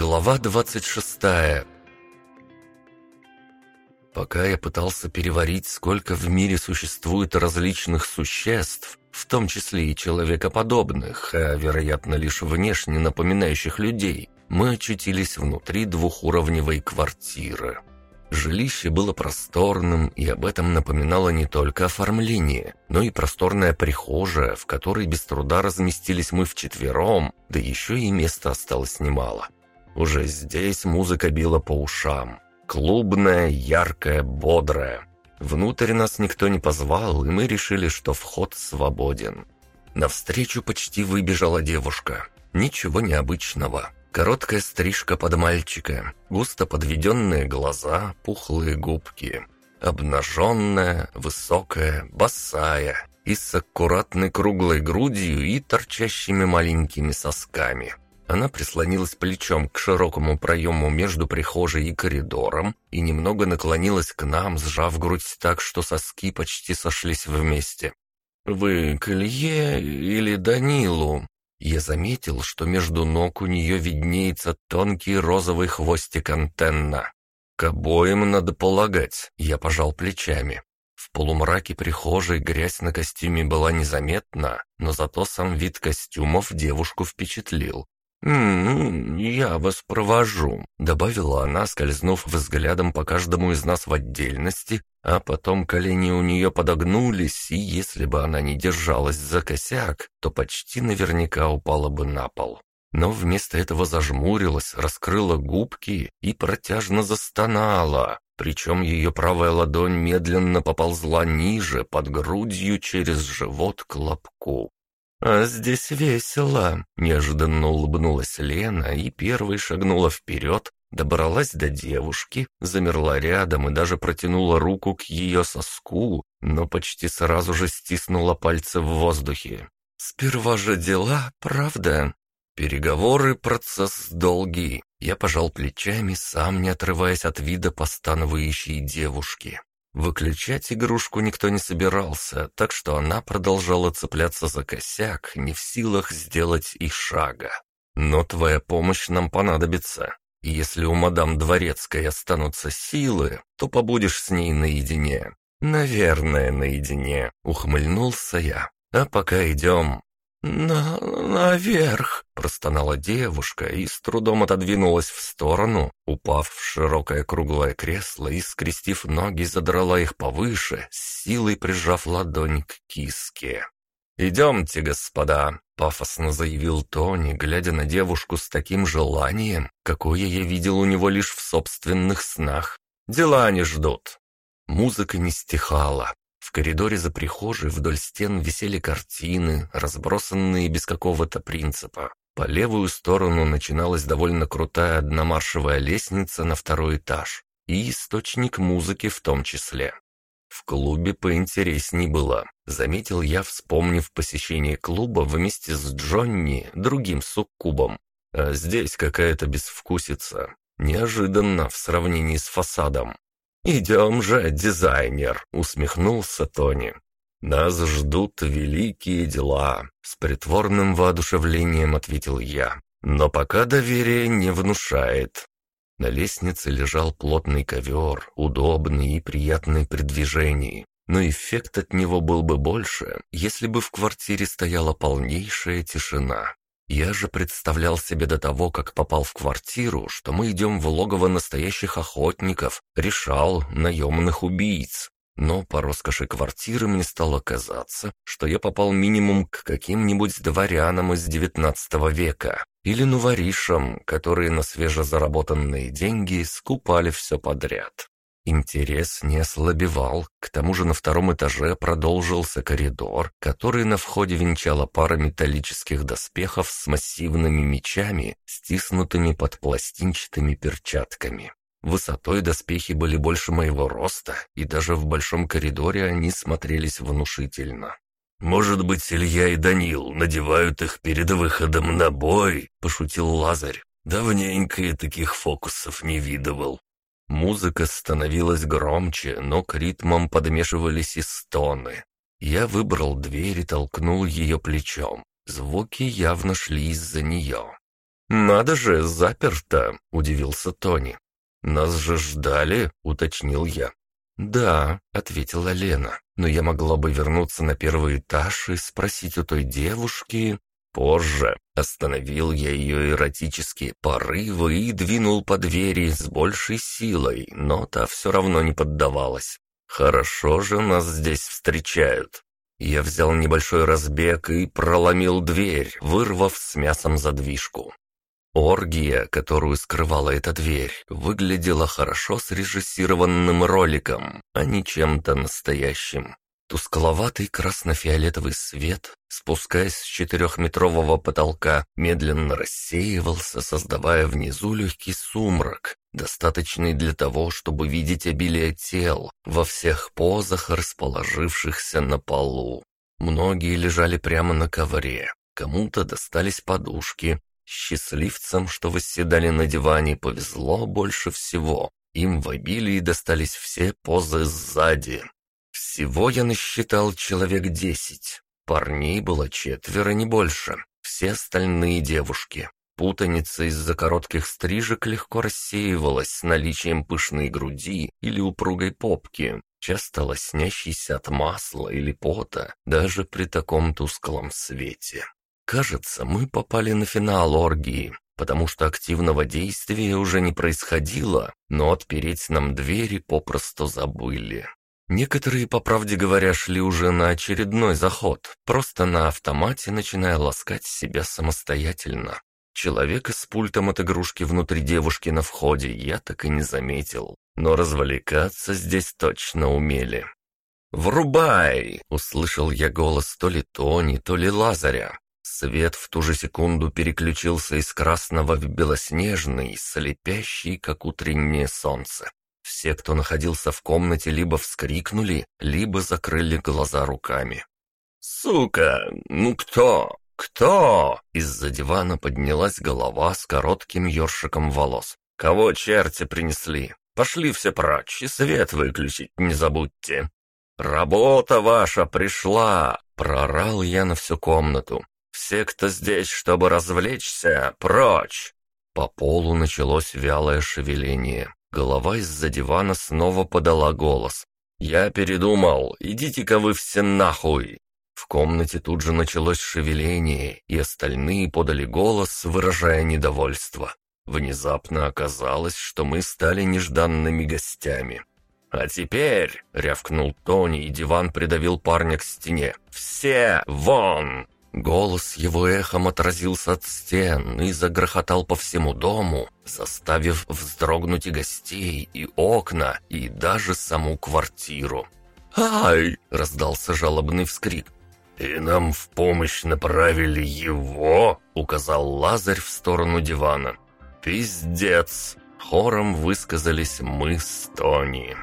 Глава 26 Пока я пытался переварить, сколько в мире существует различных существ, в том числе и человекоподобных, а, вероятно, лишь внешне напоминающих людей, мы очутились внутри двухуровневой квартиры. Жилище было просторным, и об этом напоминало не только оформление, но и просторная прихожая, в которой без труда разместились мы вчетвером, да еще и места осталось немало. Уже здесь музыка била по ушам. Клубная, яркая, бодрая. Внутрь нас никто не позвал, и мы решили, что вход свободен. Навстречу почти выбежала девушка. Ничего необычного. Короткая стрижка под мальчика, густо подведенные глаза, пухлые губки. Обнаженная, высокая, босая и с аккуратной круглой грудью и торчащими маленькими сосками. Она прислонилась плечом к широкому проему между прихожей и коридором и немного наклонилась к нам, сжав грудь так, что соски почти сошлись вместе. «Вы к Илье или Данилу?» Я заметил, что между ног у нее виднеется тонкий розовый хвостик антенна. К обоим надо полагать, я пожал плечами. В полумраке прихожей грязь на костюме была незаметна, но зато сам вид костюмов девушку впечатлил. «М -м, «Я вас провожу», — добавила она, скользнув взглядом по каждому из нас в отдельности, а потом колени у нее подогнулись, и если бы она не держалась за косяк, то почти наверняка упала бы на пол. Но вместо этого зажмурилась, раскрыла губки и протяжно застонала, причем ее правая ладонь медленно поползла ниже, под грудью через живот к лобку. «А здесь весело!» — неожиданно улыбнулась Лена и первой шагнула вперед, добралась до девушки, замерла рядом и даже протянула руку к ее соску, но почти сразу же стиснула пальцы в воздухе. «Сперва же дела, правда?» Переговоры — процесс долгий. Я пожал плечами, сам не отрываясь от вида постановающей девушки. Выключать игрушку никто не собирался, так что она продолжала цепляться за косяк, не в силах сделать и шага. Но твоя помощь нам понадобится. И если у мадам Дворецкой останутся силы, то побудешь с ней наедине. Наверное, наедине, ухмыльнулся я. А пока идем. «На... наверх!» — простонала девушка и с трудом отодвинулась в сторону, упав в широкое круглое кресло и, скрестив ноги, задрала их повыше, с силой прижав ладонь к киске. «Идемте, господа!» — пафосно заявил Тони, глядя на девушку с таким желанием, какое я видел у него лишь в собственных снах. «Дела не ждут!» Музыка не стихала, в коридоре за прихожей вдоль стен висели картины, разбросанные без какого-то принципа. По левую сторону начиналась довольно крутая одномаршевая лестница на второй этаж, и источник музыки в том числе. В клубе поинтересней было, заметил я, вспомнив посещение клуба вместе с Джонни, другим суккубом. А здесь какая-то безвкусица. Неожиданно в сравнении с фасадом. «Идем же, дизайнер!» — усмехнулся Тони. «Нас ждут великие дела», — с притворным воодушевлением ответил я. «Но пока доверие не внушает». На лестнице лежал плотный ковер, удобный и приятный при движении. Но эффект от него был бы больше, если бы в квартире стояла полнейшая тишина. Я же представлял себе до того, как попал в квартиру, что мы идем в логово настоящих охотников, решал наемных убийц. Но по роскоши квартиры мне стало казаться, что я попал минимум к каким-нибудь дворянам из XIX века или нуворишам, которые на свежезаработанные деньги скупали все подряд. Интерес не ослабевал, к тому же на втором этаже продолжился коридор, который на входе венчала пара металлических доспехов с массивными мечами, стиснутыми под пластинчатыми перчатками. Высотой доспехи были больше моего роста, и даже в большом коридоре они смотрелись внушительно. «Может быть, Илья и Данил надевают их перед выходом на бой?» — пошутил Лазарь. «Давненько я таких фокусов не видывал». Музыка становилась громче, но к ритмам подмешивались и стоны. Я выбрал дверь и толкнул ее плечом. Звуки явно шли из-за нее. «Надо же, заперто!» — удивился Тони. «Нас же ждали», — уточнил я. «Да», — ответила Лена, «но я могла бы вернуться на первый этаж и спросить у той девушки...» Позже остановил я ее эротические порывы и двинул по двери с большей силой, но та все равно не поддавалась. «Хорошо же нас здесь встречают». Я взял небольшой разбег и проломил дверь, вырвав с мясом задвижку. Оргия, которую скрывала эта дверь, выглядела хорошо срежиссированным роликом, а не чем-то настоящим. Тускловатый красно-фиолетовый свет, спускаясь с четырехметрового потолка, медленно рассеивался, создавая внизу легкий сумрак, достаточный для того, чтобы видеть обилие тел во всех позах, расположившихся на полу. Многие лежали прямо на ковре, кому-то достались подушки, Счастливцам, что восседали на диване, повезло больше всего. Им в обилии достались все позы сзади. Всего я насчитал человек десять. Парней было четверо, не больше. Все остальные девушки. Путаница из-за коротких стрижек легко рассеивалась наличием пышной груди или упругой попки, часто лоснящейся от масла или пота, даже при таком тусклом свете. Кажется, мы попали на финал оргии, потому что активного действия уже не происходило, но отпереть нам двери попросту забыли. Некоторые, по правде говоря, шли уже на очередной заход, просто на автомате начиная ласкать себя самостоятельно. Человека с пультом от игрушки внутри девушки на входе я так и не заметил, но развлекаться здесь точно умели. «Врубай!» — услышал я голос то ли Тони, то ли Лазаря. Свет в ту же секунду переключился из красного в белоснежный, слепящий, как утреннее солнце. Все, кто находился в комнате, либо вскрикнули, либо закрыли глаза руками. «Сука! Ну кто? Кто?» Из-за дивана поднялась голова с коротким ёршиком волос. «Кого черти принесли? Пошли все прочь и свет выключить не забудьте!» «Работа ваша пришла!» — прорал я на всю комнату. Все, кто здесь, чтобы развлечься, прочь!» По полу началось вялое шевеление. Голова из-за дивана снова подала голос. «Я передумал, идите-ка вы все нахуй!» В комнате тут же началось шевеление, и остальные подали голос, выражая недовольство. Внезапно оказалось, что мы стали нежданными гостями. «А теперь!» — рявкнул Тони, и диван придавил парня к стене. «Все вон!» Голос его эхом отразился от стен и загрохотал по всему дому, заставив вздрогнуть и гостей, и окна, и даже саму квартиру. «Ай!» — раздался жалобный вскрик. «И нам в помощь направили его!» — указал Лазарь в сторону дивана. «Пиздец!» — хором высказались мы с Тони.